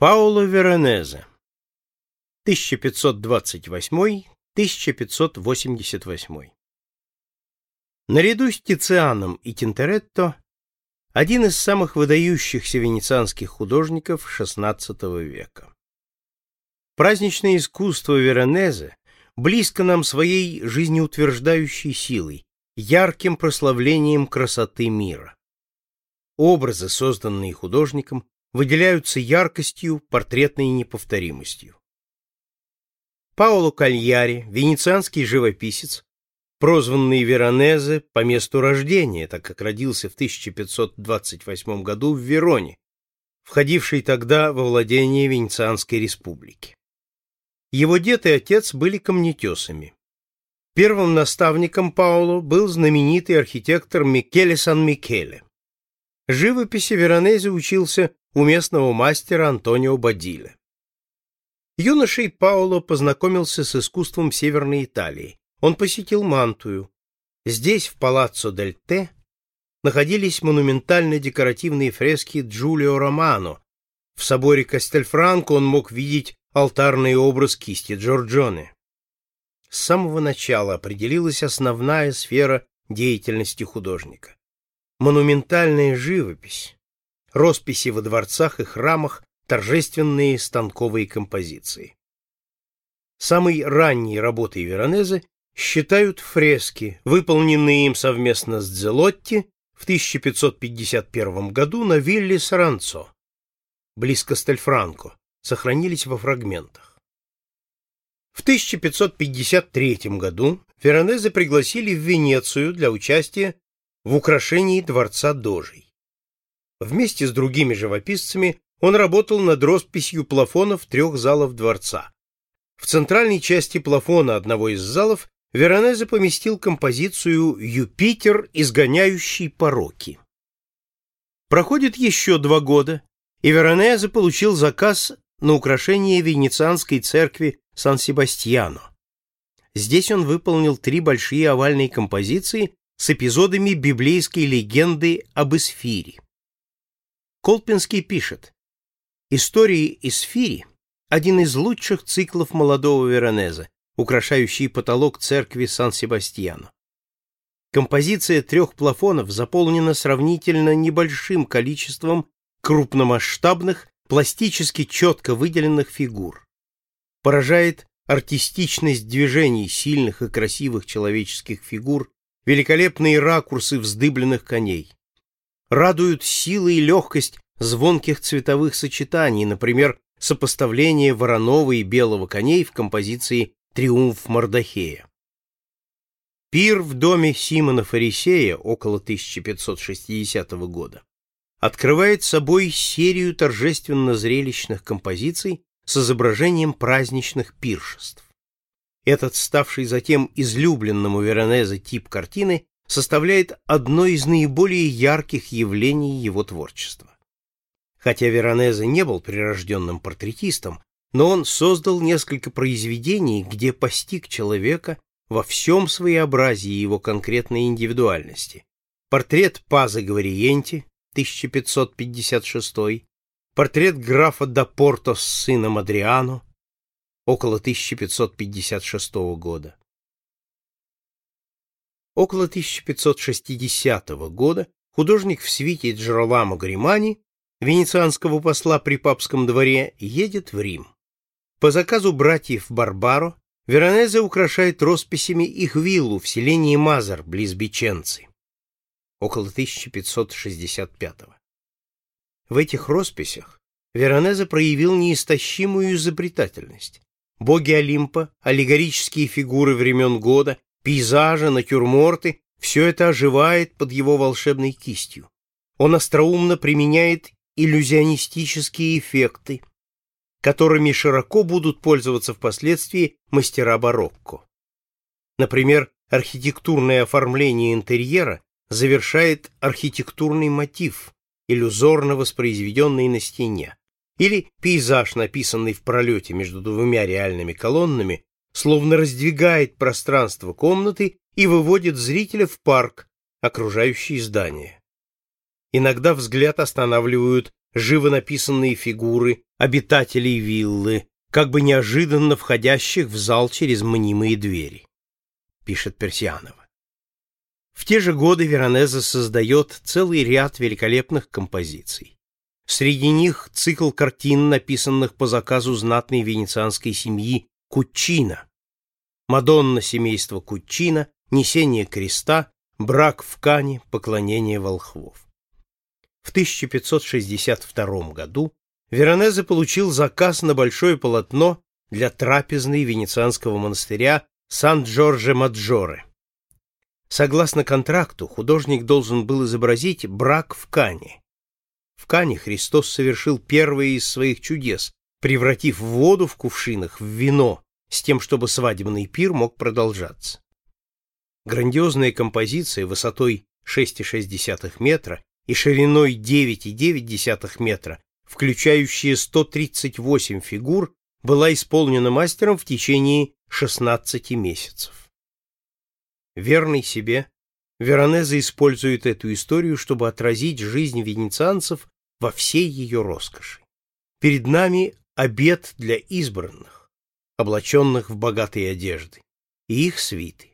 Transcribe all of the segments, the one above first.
Паоло Веронезе 1528-1588 Наряду с Тицианом и Тинторетто один из самых выдающихся венецианских художников XVI века. Праздничное искусство Веронезе близко нам своей жизнеутверждающей силой, ярким прославлением красоты мира. Образы, созданные художником, выделяются яркостью, портретной неповторимостью. Паоло Кальяри, венецианский живописец, прозванный Веронезе по месту рождения, так как родился в 1528 году в Вероне, входившей тогда во владение Венецианской республики. Его дед и отец были камнетесами. Первым наставником Паоло был знаменитый архитектор Микеле Сан-Микеле. Живописи Веронезе учился у местного мастера Антонио Бадиле. Юношей Паоло познакомился с искусством Северной Италии. Он посетил Мантую. Здесь, в Палаццо дель Те, находились монументально-декоративные фрески Джулио Романо. В соборе Кастельфранко он мог видеть алтарный образ кисти Джорджоне. С самого начала определилась основная сфера деятельности художника. Монументальная живопись, росписи во дворцах и храмах, торжественные станковые композиции. Самой ранней работой Веронезе считают фрески, выполненные им совместно с Дзелотти в 1551 году на вилле Саранцо, близко Стельфранко, сохранились во фрагментах. В 1553 году Веронезе пригласили в Венецию для участия в украшении дворца Дожей. Вместе с другими живописцами он работал над росписью плафонов трех залов дворца. В центральной части плафона одного из залов Веронезе поместил композицию «Юпитер, изгоняющий пороки». Проходит еще два года, и Веронезе получил заказ на украшение венецианской церкви Сан-Себастьяно. Здесь он выполнил три большие овальные композиции с эпизодами библейской легенды об Эсфире. Колпинский пишет, «Истории Эсфири – один из лучших циклов молодого Веронеза, украшающий потолок церкви Сан-Себастьяно. Композиция трех плафонов заполнена сравнительно небольшим количеством крупномасштабных, пластически четко выделенных фигур. Поражает артистичность движений сильных и красивых человеческих фигур, великолепные ракурсы вздыбленных коней радуют сила и легкость звонких цветовых сочетаний, например, сопоставление вороного и белого коней в композиции «Триумф Мордахея». Пир в доме Симона Фарисея около 1560 года открывает собой серию торжественно-зрелищных композиций с изображением праздничных пиршеств. Этот ставший затем излюбленным у Веронезе тип картины составляет одно из наиболее ярких явлений его творчества. Хотя Веронезе не был прирожденным портретистом, но он создал несколько произведений, где постиг человека во всем своеобразии его конкретной индивидуальности. Портрет Паза Гвариенти, 1556, портрет графа да Порто с сыном Адриано, около 1556 года. Около 1560 года художник в свите Джероламо Гримани, венецианского посла при папском дворе, едет в Рим. По заказу братьев Барбаро Веронезе украшает росписями их виллу в селении Мазар, близ Биченцы, около 1565 В этих росписях Веронезе проявил неистощимую изобретательность. Боги Олимпа, аллегорические фигуры времен года пейзажи, натюрморты — все это оживает под его волшебной кистью. Он остроумно применяет иллюзионистические эффекты, которыми широко будут пользоваться впоследствии мастера барокко. Например, архитектурное оформление интерьера завершает архитектурный мотив, иллюзорно воспроизведенный на стене, или пейзаж, написанный в пролете между двумя реальными колоннами, словно раздвигает пространство комнаты и выводит зрителя в парк, окружающий здание. Иногда взгляд останавливают живо написанные фигуры обитателей виллы, как бы неожиданно входящих в зал через мнимые двери, пишет Персианова. В те же годы Веронезе создает целый ряд великолепных композиций. Среди них цикл картин, написанных по заказу знатной венецианской семьи Куччино. Мадонна семейства Куччино, Несение креста, Брак в Кане, Поклонение волхвов. В 1562 году Веронезе получил заказ на большое полотно для трапезной венецианского монастыря Сан-Джорджо-Маджоре. Согласно контракту, художник должен был изобразить брак в Кане. В Кане Христос совершил первое из своих чудес, превратив воду в кувшинах в вино, с тем, чтобы свадебный пир мог продолжаться. Грандиозная композиция высотой 6,6 метра и шириной 9,9 метра, включающая 138 фигур, была исполнена мастером в течение 16 месяцев. Верный себе, Веронезе использует эту историю, чтобы отразить жизнь венецианцев во всей ее роскоши. Перед нами обед для избранных, облаченных в богатые одежды, и их свиты.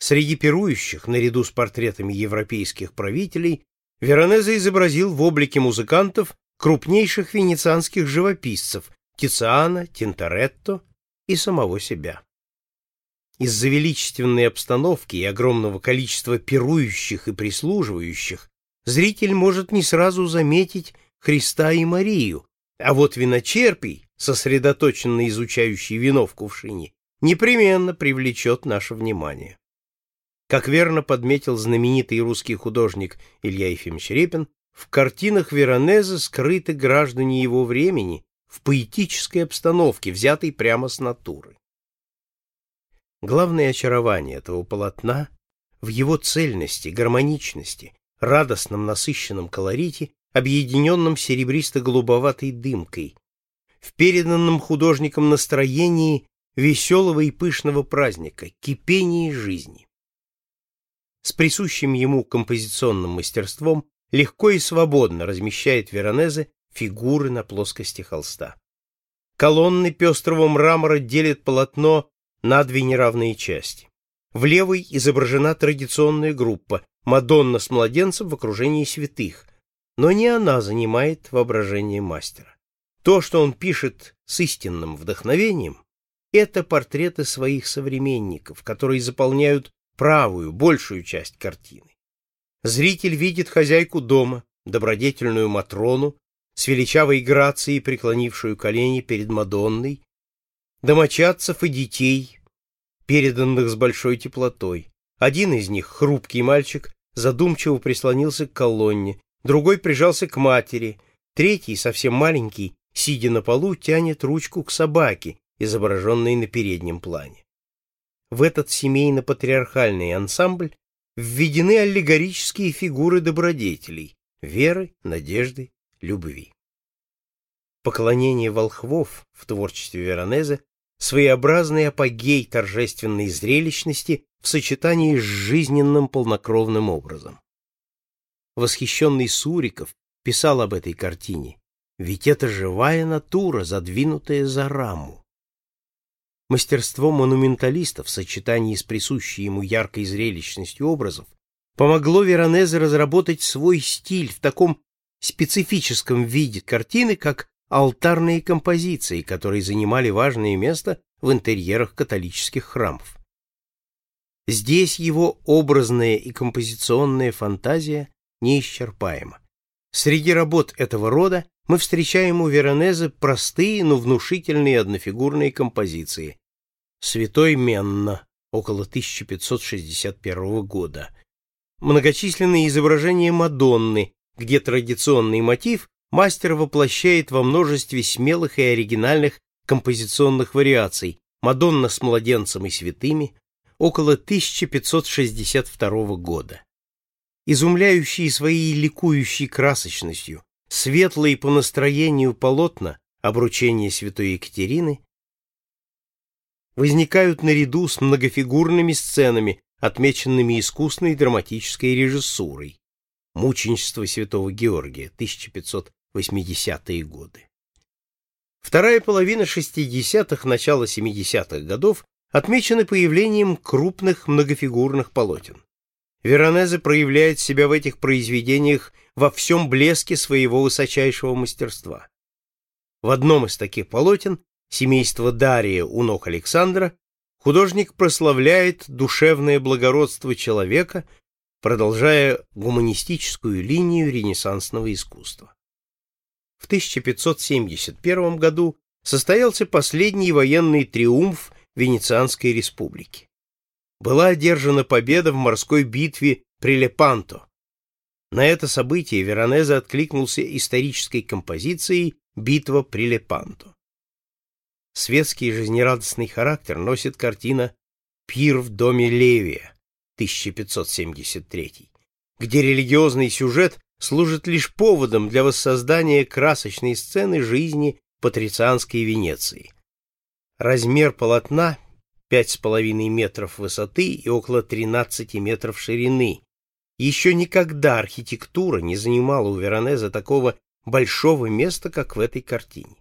Среди пирующих, наряду с портретами европейских правителей, Веронезе изобразил в облике музыкантов крупнейших венецианских живописцев Тициана, Тинторетто и самого себя. Из-за величественной обстановки и огромного количества пирующих и прислуживающих зритель может не сразу заметить Христа и Марию, а вот виночерпий, сосредоточенно изучающий вино в кувшине, непременно привлечет наше внимание. Как верно подметил знаменитый русский художник Илья Ефимович Репин, в картинах Веронезе скрыты граждане его времени в поэтической обстановке, взятой прямо с натуры. Главное очарование этого полотна в его цельности, гармоничности, радостном насыщенном колорите, объединенном серебристо-голубоватой дымкой, в переданном художником настроении веселого и пышного праздника, кипении жизни с присущим ему композиционным мастерством легко и свободно размещает Веронезе фигуры на плоскости холста. Колонны пестрого мрамора делят полотно на две неравные части. В левой изображена традиционная группа Мадонна с младенцем в окружении святых, но не она занимает воображение мастера. То, что он пишет с истинным вдохновением, это портреты своих современников, которые заполняют правую, большую часть картины. Зритель видит хозяйку дома, добродетельную Матрону, с величавой грацией преклонившую колени перед Мадонной, домочадцев и детей, переданных с большой теплотой. Один из них, хрупкий мальчик, задумчиво прислонился к колонне, другой прижался к матери, третий, совсем маленький, сидя на полу, тянет ручку к собаке, изображенной на переднем плане в этот семейно-патриархальный ансамбль введены аллегорические фигуры добродетелей – веры, надежды, любви. Поклонение волхвов в творчестве Веронезе – своеобразный апогей торжественной зрелищности в сочетании с жизненным полнокровным образом. Восхищенный Суриков писал об этой картине, ведь это живая натура, задвинутая за раму. Мастерство монументалиста в сочетании с присущей ему яркой зрелищностью образов помогло Веронезе разработать свой стиль в таком специфическом виде картины, как алтарные композиции, которые занимали важное место в интерьерах католических храмов. Здесь его образная и композиционная фантазия неисчерпаема. Среди работ этого рода мы встречаем у Веронезе простые, но внушительные однофигурные композиции. Святой Менна, около 1561 года. Многочисленные изображения Мадонны, где традиционный мотив мастер воплощает во множестве смелых и оригинальных композиционных вариаций «Мадонна с младенцем и святыми» около 1562 года. Изумляющие своей ликующей красочностью, светлые по настроению полотна обручения святой Екатерины возникают наряду с многофигурными сценами, отмеченными искусной драматической режиссурой. Мученичество святого Георгия, 1580 80-е годы. Вторая половина 60-х, начало 70-х годов отмечены появлением крупных многофигурных полотен. Веронезе проявляет себя в этих произведениях во всем блеске своего высочайшего мастерства. В одном из таких полотен «Семейство Дария у ног Александра» художник прославляет душевное благородство человека, продолжая гуманистическую линию ренессансного искусства. В 1571 году состоялся последний военный триумф Венецианской республики. Была одержана победа в морской битве при Лепанто. На это событие Веронезе откликнулся исторической композицией «Битва при Лепанто». Светский жизнерадостный характер носит картина «Пир в доме Левия» 1573, где религиозный сюжет служит лишь поводом для воссоздания красочной сцены жизни патрицианской Венеции. Размер полотна 5,5 метров высоты и около 13 метров ширины. Еще никогда архитектура не занимала у Веронеза такого большого места, как в этой картине.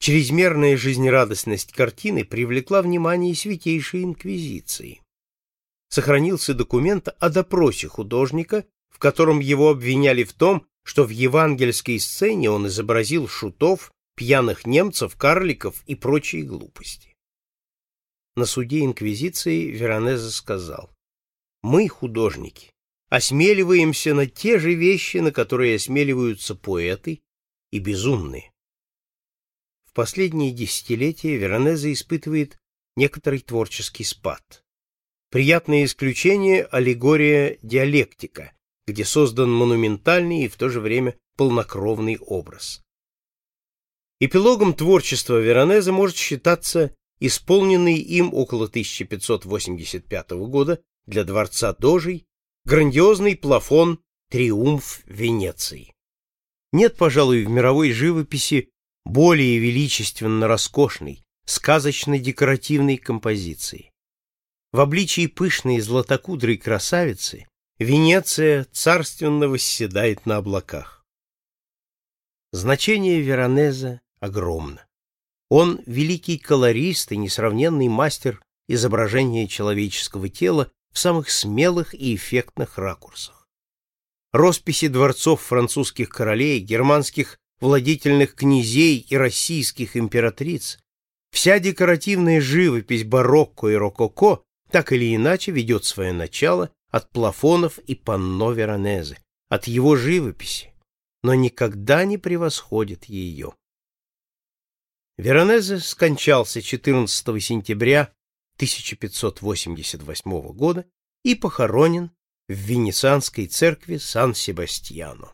Чрезмерная жизнерадостность картины привлекла внимание Святейшей Инквизиции. Сохранился документ о допросе художника в котором его обвиняли в том, что в евангельской сцене он изобразил шутов, пьяных немцев, карликов и прочие глупости. На суде Инквизиции Веронезе сказал, «Мы, художники, осмеливаемся на те же вещи, на которые осмеливаются поэты и безумные». В последние десятилетия Веронезе испытывает некоторый творческий спад. Приятное исключение – аллегория диалектика, где создан монументальный и в то же время полнокровный образ. Эпилогом творчества Веронезе может считаться исполненный им около 1585 года для дворца Дожей грандиозный плафон «Триумф Венеции». Нет, пожалуй, в мировой живописи более величественно роскошной, сказочно-декоративной композиции. В обличии пышной златокудрой красавицы Венеция царственно восседает на облаках. Значение Веронезе огромно. Он великий колорист и несравненный мастер изображения человеческого тела в самых смелых и эффектных ракурсах. Росписи дворцов французских королей, германских владетельных князей и российских императриц, вся декоративная живопись барокко и рококо так или иначе ведет свое начало от плафонов и панно Веронезе, от его живописи, но никогда не превосходит ее. Веронезе скончался 14 сентября 1588 года и похоронен в Венецианской церкви Сан-Себастьяно.